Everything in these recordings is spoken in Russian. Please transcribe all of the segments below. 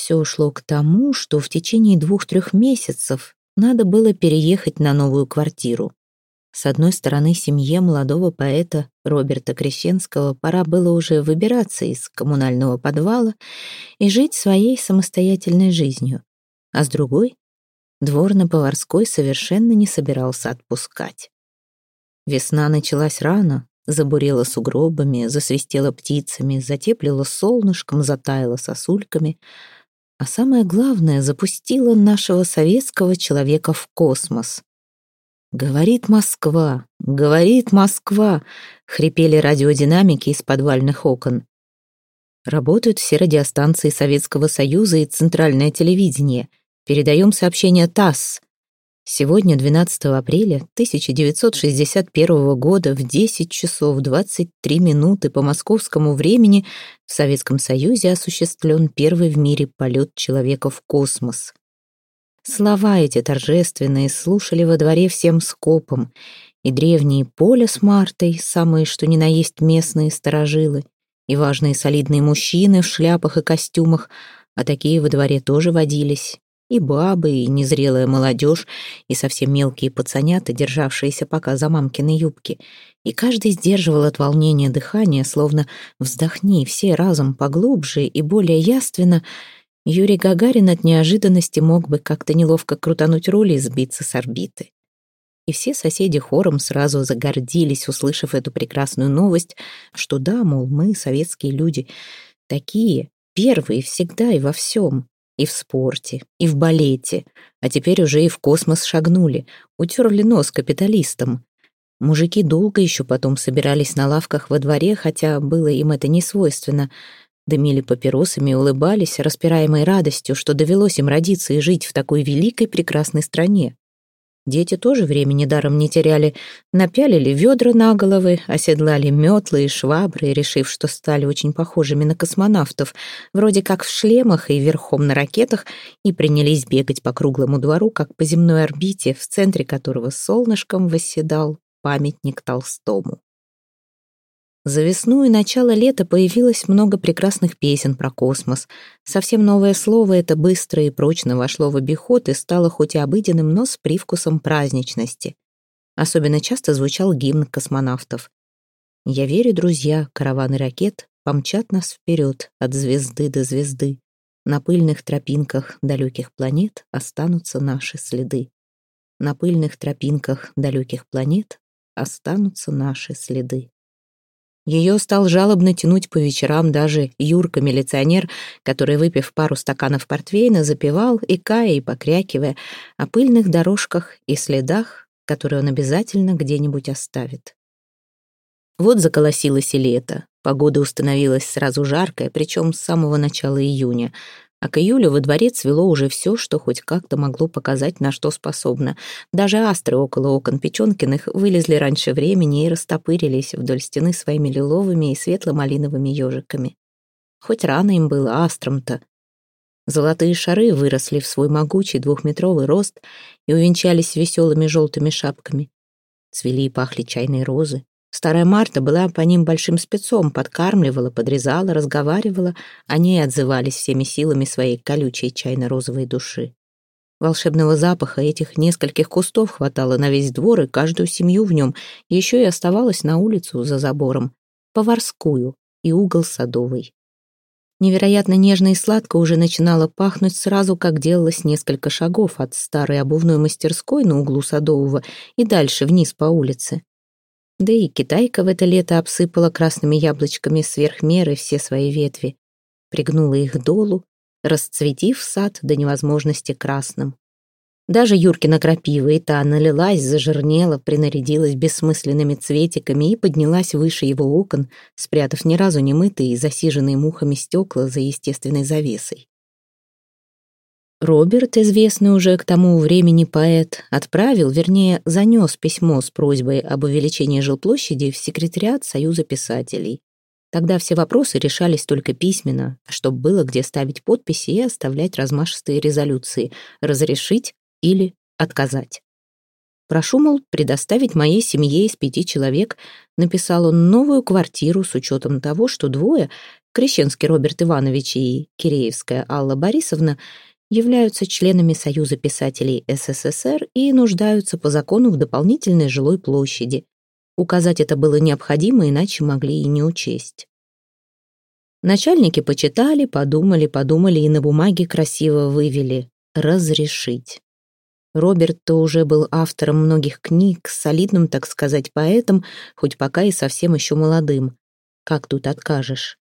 Все шло к тому, что в течение двух-трех месяцев надо было переехать на новую квартиру. С одной стороны, семье молодого поэта Роберта Крещенского пора было уже выбираться из коммунального подвала и жить своей самостоятельной жизнью, а с другой двор на Поварской совершенно не собирался отпускать. Весна началась рано, забурела сугробами, засвистела птицами, затеплила солнышком, затаяла сосульками, а самое главное, запустила нашего советского человека в космос. «Говорит Москва! Говорит Москва!» — хрипели радиодинамики из подвальных окон. Работают все радиостанции Советского Союза и Центральное телевидение. Передаем сообщение ТАСС. Сегодня, 12 апреля 1961 года, в 10 часов 23 минуты по московскому времени в Советском Союзе осуществлен первый в мире полет человека в космос. Слова эти торжественные слушали во дворе всем скопом, и древние поля с Мартой, самые что ни на есть местные сторожилы, и важные солидные мужчины в шляпах и костюмах, а такие во дворе тоже водились, и бабы, и незрелая молодежь, и совсем мелкие пацанята, державшиеся пока за мамкины юбки, и каждый сдерживал от волнения дыхание, словно «вздохни все разом поглубже и более яственно», Юрий Гагарин от неожиданности мог бы как-то неловко крутануть руль и сбиться с орбиты. И все соседи хором сразу загордились, услышав эту прекрасную новость, что да, мол, мы, советские люди, такие, первые всегда и во всем, и в спорте, и в балете, а теперь уже и в космос шагнули, утерли нос капиталистам. Мужики долго еще потом собирались на лавках во дворе, хотя было им это не свойственно — дымили папиросами и улыбались, распираемой радостью, что довелось им родиться и жить в такой великой прекрасной стране. Дети тоже времени даром не теряли, напялили ведра на головы, оседлали метлы и швабры, решив, что стали очень похожими на космонавтов, вроде как в шлемах и верхом на ракетах, и принялись бегать по круглому двору, как по земной орбите, в центре которого солнышком восседал памятник Толстому. За весну и начало лета появилось много прекрасных песен про космос. Совсем новое слово это быстро и прочно вошло в обиход и стало хоть и обыденным, но с привкусом праздничности. Особенно часто звучал гимн космонавтов. «Я верю, друзья, караваны ракет помчат нас вперед от звезды до звезды. На пыльных тропинках далеких планет останутся наши следы. На пыльных тропинках далеких планет останутся наши следы». Ее стал жалобно тянуть по вечерам даже Юрка-милиционер, который, выпив пару стаканов портвейна, запевал, икая и покрякивая, о пыльных дорожках и следах, которые он обязательно где-нибудь оставит. Вот заколосилось и лето. Погода установилась сразу жаркая, причем с самого начала июня а к июлю во дворе цвело уже все, что хоть как-то могло показать, на что способно. Даже астры около окон Печенкиных вылезли раньше времени и растопырились вдоль стены своими лиловыми и светло-малиновыми ежиками. Хоть рано им было астрам-то. Золотые шары выросли в свой могучий двухметровый рост и увенчались веселыми желтыми шапками. Цвели и пахли чайные розы. Старая Марта была по ним большим спецом, подкармливала, подрезала, разговаривала, они отзывались всеми силами своей колючей чайно-розовой души. Волшебного запаха этих нескольких кустов хватало на весь двор и каждую семью в нем, еще и оставалось на улицу за забором, поварскую и угол садовый. Невероятно нежно и сладко уже начинало пахнуть сразу, как делалось несколько шагов от старой обувной мастерской на углу Садового и дальше вниз по улице. Да и китайка в это лето обсыпала красными яблочками сверх меры все свои ветви, пригнула их долу, расцветив сад до невозможности красным. Даже Юркина крапива и та налилась, зажирнела, принарядилась бессмысленными цветиками и поднялась выше его окон, спрятав ни разу не мытые и засиженные мухами стекла за естественной завесой. Роберт, известный уже к тому времени поэт, отправил, вернее, занес письмо с просьбой об увеличении жилплощади в секретариат Союза писателей. Тогда все вопросы решались только письменно, чтобы было где ставить подписи и оставлять размашистые резолюции «разрешить» или «отказать». Прошу, мол, предоставить моей семье из пяти человек, написал он новую квартиру с учетом того, что двое, Крещенский Роберт Иванович и Киреевская Алла Борисовна, являются членами Союза писателей СССР и нуждаются по закону в дополнительной жилой площади. Указать это было необходимо, иначе могли и не учесть. Начальники почитали, подумали, подумали и на бумаге красиво вывели «разрешить». Роберт-то уже был автором многих книг, солидным, так сказать, поэтом, хоть пока и совсем еще молодым. Как тут откажешь?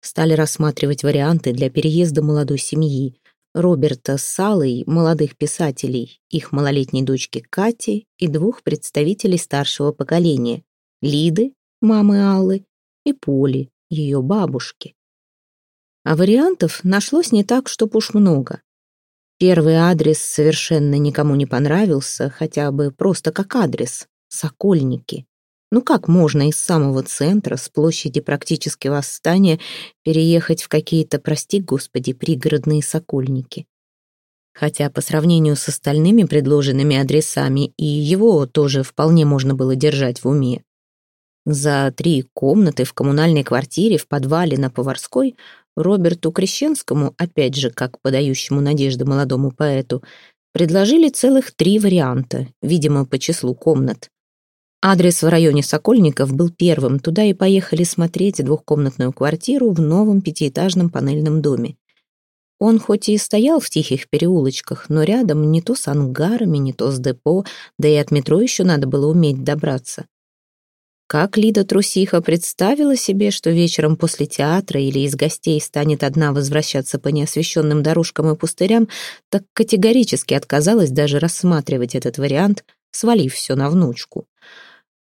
Стали рассматривать варианты для переезда молодой семьи. Роберта с Аллой, молодых писателей, их малолетней дочки Кати и двух представителей старшего поколения — Лиды, мамы Аллы, и Поли, ее бабушки. А вариантов нашлось не так, чтоб уж много. Первый адрес совершенно никому не понравился, хотя бы просто как адрес — Сокольники. Ну как можно из самого центра, с площади практически восстания, переехать в какие-то, прости господи, пригородные Сокольники? Хотя по сравнению с остальными предложенными адресами и его тоже вполне можно было держать в уме. За три комнаты в коммунальной квартире в подвале на Поварской Роберту Крещенскому, опять же, как подающему надежды молодому поэту, предложили целых три варианта, видимо, по числу комнат. Адрес в районе Сокольников был первым, туда и поехали смотреть двухкомнатную квартиру в новом пятиэтажном панельном доме. Он хоть и стоял в тихих переулочках, но рядом не то с ангарами, не то с депо, да и от метро еще надо было уметь добраться. Как Лида Трусиха представила себе, что вечером после театра или из гостей станет одна возвращаться по неосвещенным дорожкам и пустырям, так категорически отказалась даже рассматривать этот вариант, свалив все на внучку.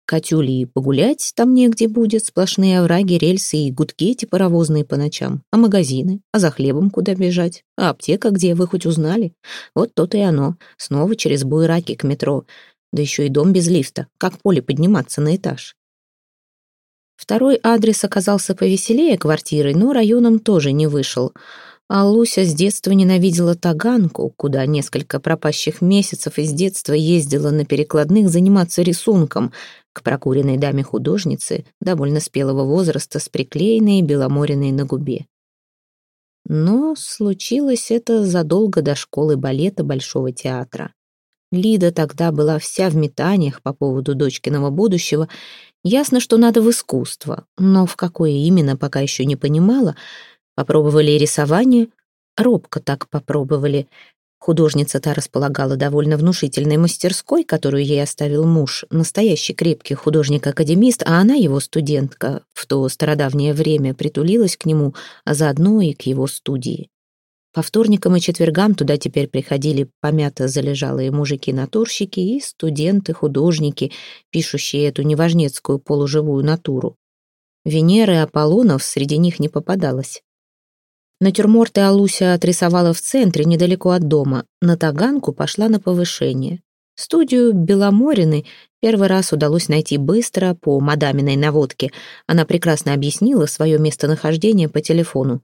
Катюли и погулять там негде будет, сплошные овраги, рельсы и гудки эти паровозные по ночам. А магазины? А за хлебом куда бежать? А аптека где, вы хоть узнали? Вот то-то и оно. Снова через буераки к метро. Да еще и дом без лифта. Как поле подниматься на этаж? Второй адрес оказался повеселее квартиры, но районом тоже не вышел. А Луся с детства ненавидела Таганку, куда несколько пропащих месяцев из детства ездила на перекладных заниматься рисунком к прокуренной даме-художнице довольно спелого возраста с приклеенной беломориной на губе. Но случилось это задолго до школы балета Большого театра. Лида тогда была вся в метаниях по поводу дочкиного будущего Ясно, что надо в искусство, но в какое именно, пока еще не понимала. Попробовали рисование, робко так попробовали. Художница та располагала довольно внушительной мастерской, которую ей оставил муж, настоящий крепкий художник-академист, а она его студентка, в то стародавнее время притулилась к нему, а заодно и к его студии. По вторникам и четвергам туда теперь приходили помято залежалые мужики-натурщики и студенты-художники, пишущие эту неважнецкую полуживую натуру. Венеры Аполлонов среди них не попадалось. Натюрморты Алуся отрисовала в центре, недалеко от дома. На Таганку пошла на повышение. Студию Беломорины первый раз удалось найти быстро по мадаминой наводке. Она прекрасно объяснила свое местонахождение по телефону.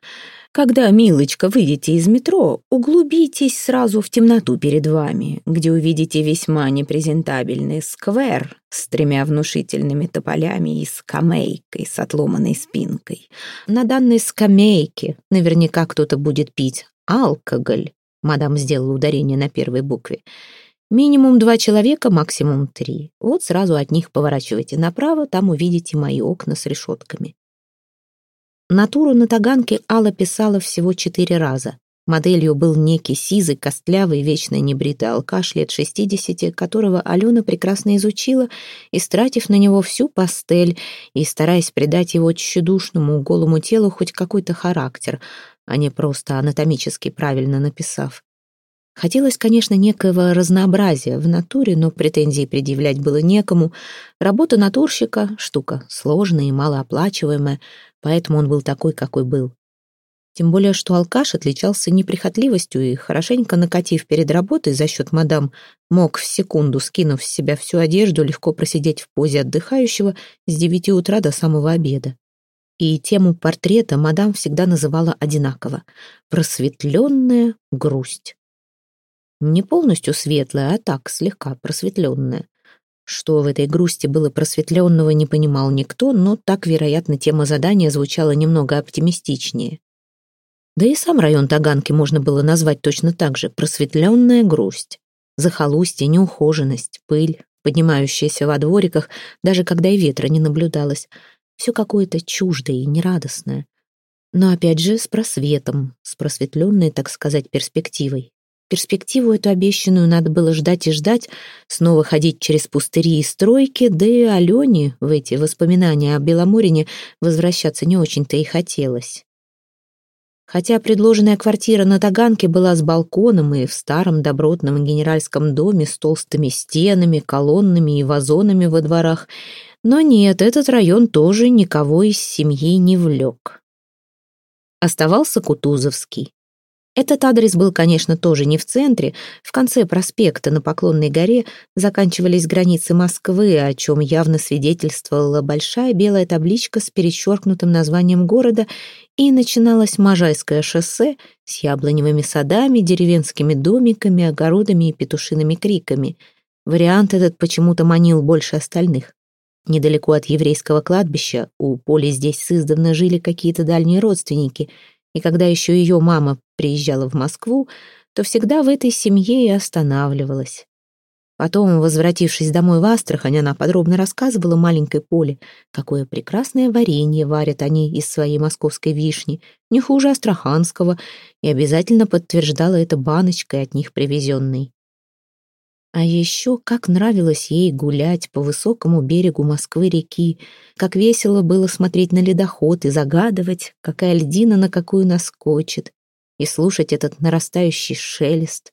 Когда, милочка, выйдете из метро, углубитесь сразу в темноту перед вами, где увидите весьма непрезентабельный сквер с тремя внушительными тополями и скамейкой с отломанной спинкой. На данной скамейке наверняка кто-то будет пить алкоголь. Мадам сделала ударение на первой букве. Минимум два человека, максимум три. Вот сразу от них поворачивайте направо, там увидите мои окна с решетками. Натуру на таганке Алла писала всего четыре раза. Моделью был некий сизый, костлявый, вечно небритый алкаш лет шестидесяти, которого Алена прекрасно изучила, истратив на него всю пастель и стараясь придать его тщедушному, голому телу хоть какой-то характер, а не просто анатомически правильно написав. Хотелось, конечно, некоего разнообразия в натуре, но претензий предъявлять было некому. Работа натурщика — штука сложная и малооплачиваемая, поэтому он был такой, какой был. Тем более, что алкаш отличался неприхотливостью и, хорошенько накатив перед работой за счет мадам, мог в секунду, скинув с себя всю одежду, легко просидеть в позе отдыхающего с девяти утра до самого обеда. И тему портрета мадам всегда называла одинаково — «просветленная грусть». Не полностью светлая, а так, слегка просветленная. Что в этой грусти было просветленного, не понимал никто, но так, вероятно, тема задания звучала немного оптимистичнее. Да и сам район Таганки можно было назвать точно так же — просветленная грусть. Захолустье, неухоженность, пыль, поднимающаяся во двориках, даже когда и ветра не наблюдалось. Все какое-то чуждое и нерадостное. Но опять же с просветом, с просветленной, так сказать, перспективой. Перспективу эту обещанную надо было ждать и ждать, снова ходить через пустыри и стройки, да и Алене в эти воспоминания о Беломорине возвращаться не очень-то и хотелось. Хотя предложенная квартира на Таганке была с балконом и в старом добротном генеральском доме с толстыми стенами, колоннами и вазонами во дворах, но нет, этот район тоже никого из семьи не влек. Оставался Кутузовский. Этот адрес был, конечно, тоже не в центре. В конце проспекта на Поклонной горе заканчивались границы Москвы, о чем явно свидетельствовала большая белая табличка с перечеркнутым названием города, и начиналось Можайское шоссе с яблоневыми садами, деревенскими домиками, огородами и петушиными криками. Вариант этот почему-то манил больше остальных. Недалеко от еврейского кладбища у Поли здесь сыздавна жили какие-то дальние родственники — и когда еще ее мама приезжала в Москву, то всегда в этой семье и останавливалась. Потом, возвратившись домой в Астрахань, она подробно рассказывала маленькой Поле, какое прекрасное варенье варят они из своей московской вишни, не хуже астраханского, и обязательно подтверждала это баночкой от них привезенной. А еще как нравилось ей гулять по высокому берегу Москвы-реки, как весело было смотреть на ледоход и загадывать, какая льдина на какую наскочит, и слушать этот нарастающий шелест.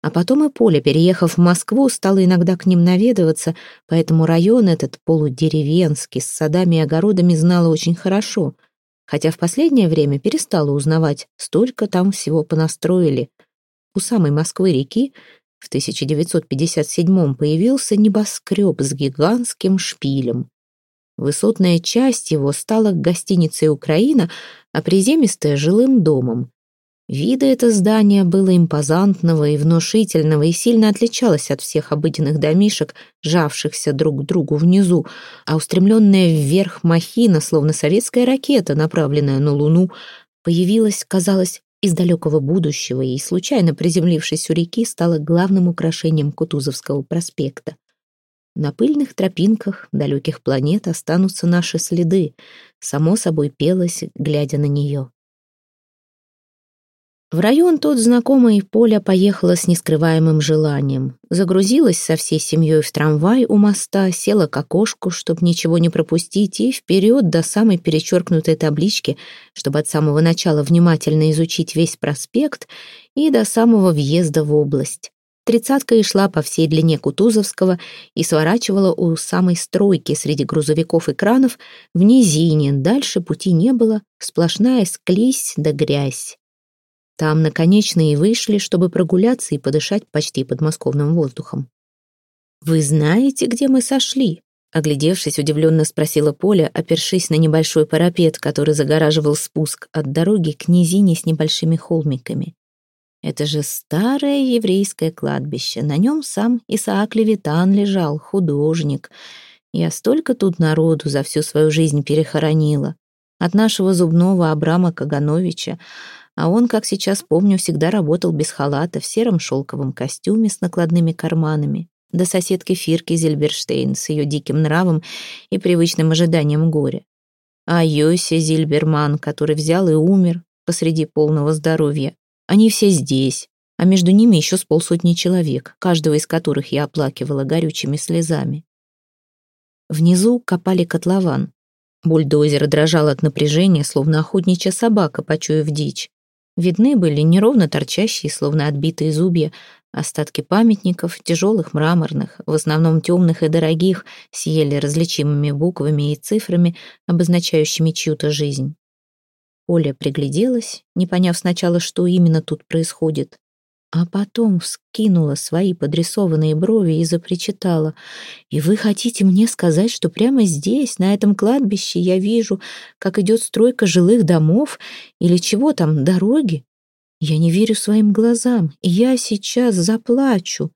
А потом и Поля, переехав в Москву, стала иногда к ним наведываться, поэтому район этот полудеревенский, с садами и огородами знала очень хорошо, хотя в последнее время перестала узнавать, столько там всего понастроили. У самой Москвы-реки в 1957 появился небоскреб с гигантским шпилем. Высотная часть его стала гостиницей «Украина», а приземистая — жилым домом. Вида это здание было импозантного и внушительного и сильно отличалось от всех обыденных домишек, жавшихся друг к другу внизу, а устремленная вверх махина, словно советская ракета, направленная на Луну, появилась, казалось, из далекого будущего и, случайно приземлившись у реки, стала главным украшением Кутузовского проспекта. На пыльных тропинках далеких планет останутся наши следы, само собой пелось, глядя на нее. В район тот знакомый Поля поехала с нескрываемым желанием. Загрузилась со всей семьей в трамвай у моста, села к окошку, чтобы ничего не пропустить, и вперед до самой перечеркнутой таблички, чтобы от самого начала внимательно изучить весь проспект и до самого въезда в область. Тридцатка и шла по всей длине Кутузовского и сворачивала у самой стройки среди грузовиков и кранов в низине. Дальше пути не было, сплошная склизь да грязь. Там, наконечно, и вышли, чтобы прогуляться и подышать почти подмосковным воздухом. «Вы знаете, где мы сошли?» Оглядевшись, удивленно спросила Поля, опершись на небольшой парапет, который загораживал спуск от дороги к низине с небольшими холмиками. Это же старое еврейское кладбище. На нем сам Исаак Левитан лежал, художник. Я столько тут народу за всю свою жизнь перехоронила. От нашего зубного Абрама Кагановича а он, как сейчас помню, всегда работал без халата в сером шелковом костюме с накладными карманами, до соседки Фирки Зильберштейн с ее диким нравом и привычным ожиданием горя. А Йося Зильберман, который взял и умер посреди полного здоровья. Они все здесь, а между ними еще с полсотни человек, каждого из которых я оплакивала горючими слезами. Внизу копали котлован. Бульдозер дрожал от напряжения, словно охотничья собака, почуяв дичь. Видны были неровно торчащие, словно отбитые зубья, остатки памятников, тяжелых мраморных, в основном темных и дорогих, с различимыми буквами и цифрами, обозначающими чью-то жизнь. Оля пригляделась, не поняв сначала, что именно тут происходит а потом вскинула свои подрисованные брови и запричитала. «И вы хотите мне сказать, что прямо здесь, на этом кладбище, я вижу, как идет стройка жилых домов или чего там, дороги? Я не верю своим глазам. Я сейчас заплачу.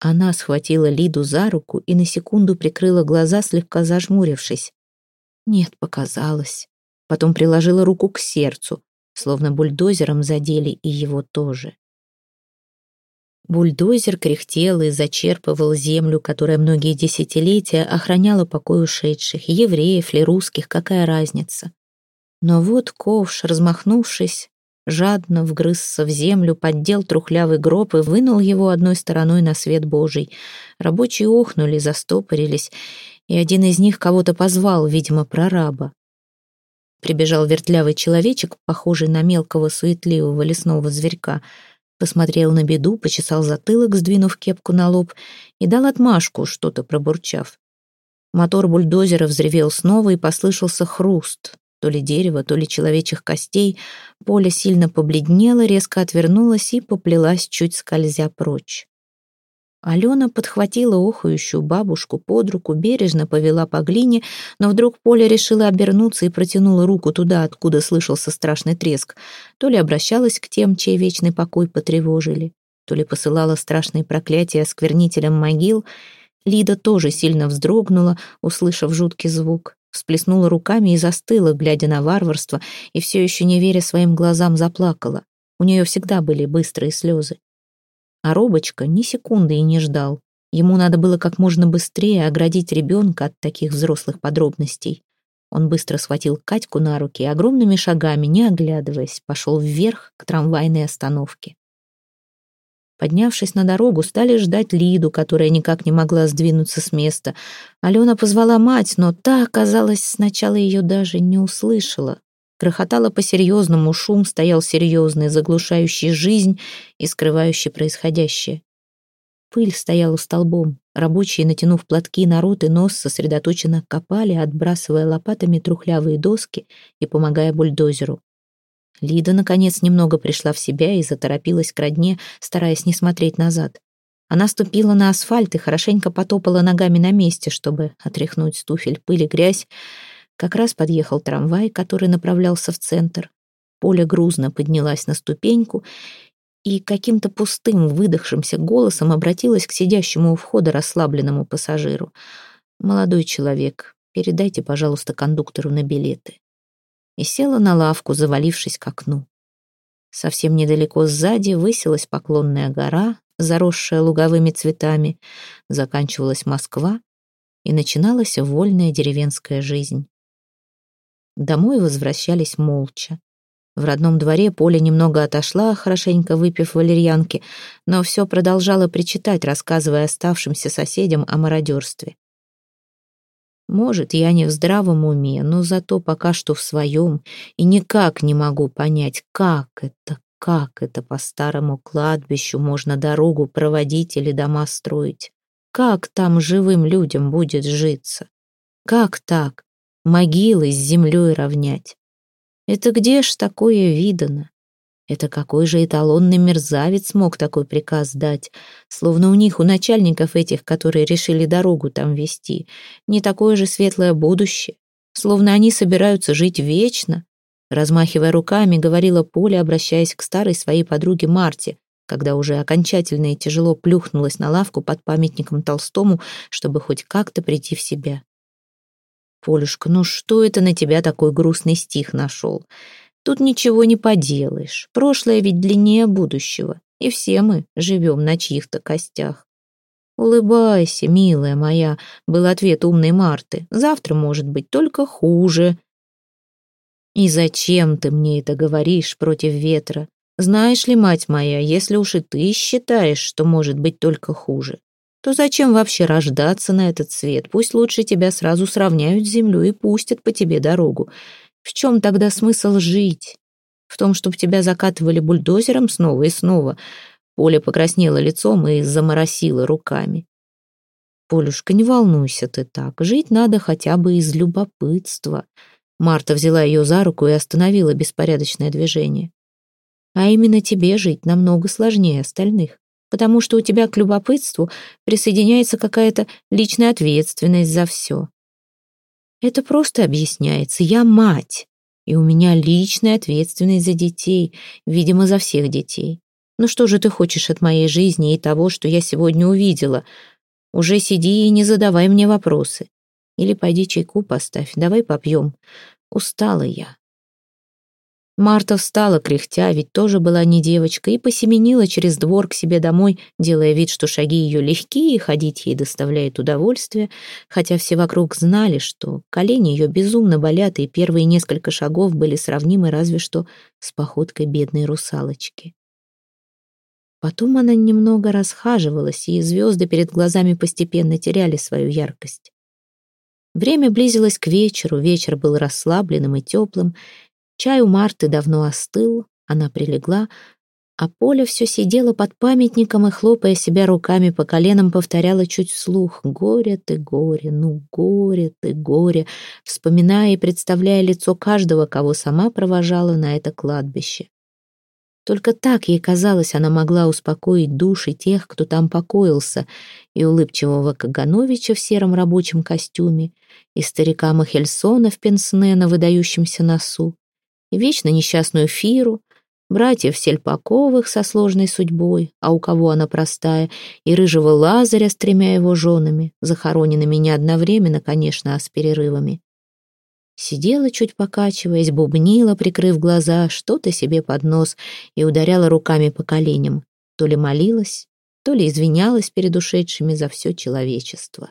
Она схватила Лиду за руку и на секунду прикрыла глаза, слегка зажмурившись. Нет, показалось. Потом приложила руку к сердцу, словно бульдозером задели и его тоже. Бульдозер кряхтел и зачерпывал землю, которая многие десятилетия охраняла покой ушедших, евреев ли, русских, какая разница. Но вот ковш, размахнувшись, жадно вгрызся в землю, поддел трухлявый гроб и вынул его одной стороной на свет Божий. Рабочие охнули, застопорились, и один из них кого-то позвал, видимо, прораба. Прибежал вертлявый человечек, похожий на мелкого суетливого лесного зверька — посмотрел на беду, почесал затылок, сдвинув кепку на лоб, и дал отмашку, что-то пробурчав. Мотор бульдозера взревел снова, и послышался хруст. То ли дерева, то ли человечьих костей. Поле сильно побледнело, резко отвернулось и поплелась, чуть скользя прочь. Алена подхватила охающую бабушку под руку, бережно повела по глине, но вдруг Поля решила обернуться и протянула руку туда, откуда слышался страшный треск. То ли обращалась к тем, чей вечный покой потревожили, то ли посылала страшные проклятия сквернителям могил. Лида тоже сильно вздрогнула, услышав жуткий звук, всплеснула руками и застыла, глядя на варварство, и все еще не веря своим глазам заплакала. У нее всегда были быстрые слезы. А Робочка ни секунды и не ждал. Ему надо было как можно быстрее оградить ребенка от таких взрослых подробностей. Он быстро схватил Катьку на руки и огромными шагами, не оглядываясь, пошел вверх к трамвайной остановке. Поднявшись на дорогу, стали ждать Лиду, которая никак не могла сдвинуться с места. Алена позвала мать, но та, оказалось, сначала ее даже не услышала. Грохотало по-серьезному, шум стоял серьезный, заглушающий жизнь и скрывающий происходящее. Пыль стояла столбом. Рабочие, натянув платки на рот и нос, сосредоточенно копали, отбрасывая лопатами трухлявые доски и помогая бульдозеру. Лида, наконец, немного пришла в себя и заторопилась к родне, стараясь не смотреть назад. Она ступила на асфальт и хорошенько потопала ногами на месте, чтобы отряхнуть с туфель пыль и грязь, как раз подъехал трамвай, который направлялся в центр. Поля грузно поднялась на ступеньку и каким-то пустым, выдохшимся голосом обратилась к сидящему у входа расслабленному пассажиру. «Молодой человек, передайте, пожалуйста, кондуктору на билеты». И села на лавку, завалившись к окну. Совсем недалеко сзади высилась поклонная гора, заросшая луговыми цветами, заканчивалась Москва, и начиналась вольная деревенская жизнь. Домой возвращались молча. В родном дворе Поля немного отошла, хорошенько выпив валерьянки, но все продолжала причитать, рассказывая оставшимся соседям о мародерстве. Может, я не в здравом уме, но зато пока что в своем, и никак не могу понять, как это, как это по старому кладбищу можно дорогу проводить или дома строить. Как там живым людям будет житься? Как так? Могилы с землей равнять. Это где ж такое видано? Это какой же эталонный мерзавец мог такой приказ дать? Словно у них, у начальников этих, которые решили дорогу там вести, не такое же светлое будущее. Словно они собираются жить вечно. Размахивая руками, говорила Поля, обращаясь к старой своей подруге Марте, когда уже окончательно и тяжело плюхнулась на лавку под памятником Толстому, чтобы хоть как-то прийти в себя. Полюшка, ну что это на тебя такой грустный стих нашел? Тут ничего не поделаешь. Прошлое ведь длиннее будущего, и все мы живем на чьих-то костях. «Улыбайся, милая моя», — был ответ умной Марты. «Завтра может быть только хуже». «И зачем ты мне это говоришь против ветра? Знаешь ли, мать моя, если уж и ты считаешь, что может быть только хуже, то зачем вообще рождаться на этот свет? Пусть лучше тебя сразу сравняют с землей и пустят по тебе дорогу. В чем тогда смысл жить? В том, чтобы тебя закатывали бульдозером снова и снова. Поля покраснела лицом и заморосила руками. «Полюшка, не волнуйся ты так. Жить надо хотя бы из любопытства». Марта взяла ее за руку и остановила беспорядочное движение. «А именно тебе жить намного сложнее остальных потому что у тебя к любопытству присоединяется какая-то личная ответственность за все. Это просто объясняется. Я мать. И у меня личная ответственность за детей, видимо, за всех детей. Ну что же ты хочешь от моей жизни и того, что я сегодня увидела? Уже сиди и не задавай мне вопросы. Или пойди чайку поставь, давай попьем. Устала я. Марта встала, кряхтя, ведь тоже была не девочка, и посеменила через двор к себе домой, делая вид, что шаги ее легкие, и ходить ей доставляет удовольствие, хотя все вокруг знали, что колени ее безумно болят, и первые несколько шагов были сравнимы разве что с походкой бедной русалочки. Потом она немного расхаживалась, и звезды перед глазами постепенно теряли свою яркость. Время близилось к вечеру, вечер был расслабленным и теплым, Чай у Марты давно остыл, она прилегла, а Поля все сидела под памятником и, хлопая себя руками по коленам, повторяла чуть вслух «Горе ты, горе, ну горе ты, горе», вспоминая и представляя лицо каждого, кого сама провожала на это кладбище. Только так ей казалось, она могла успокоить души тех, кто там покоился, и улыбчивого Кагановича в сером рабочем костюме, и старика Махельсона в пенсне на выдающемся носу, вечно несчастную Фиру, братьев Сельпаковых со сложной судьбой, а у кого она простая, и рыжего Лазаря с тремя его женами, захороненными не одновременно, конечно, а с перерывами. Сидела, чуть покачиваясь, бубнила, прикрыв глаза, что-то себе под нос и ударяла руками по коленям. То ли молилась, то ли извинялась перед ушедшими за все человечество.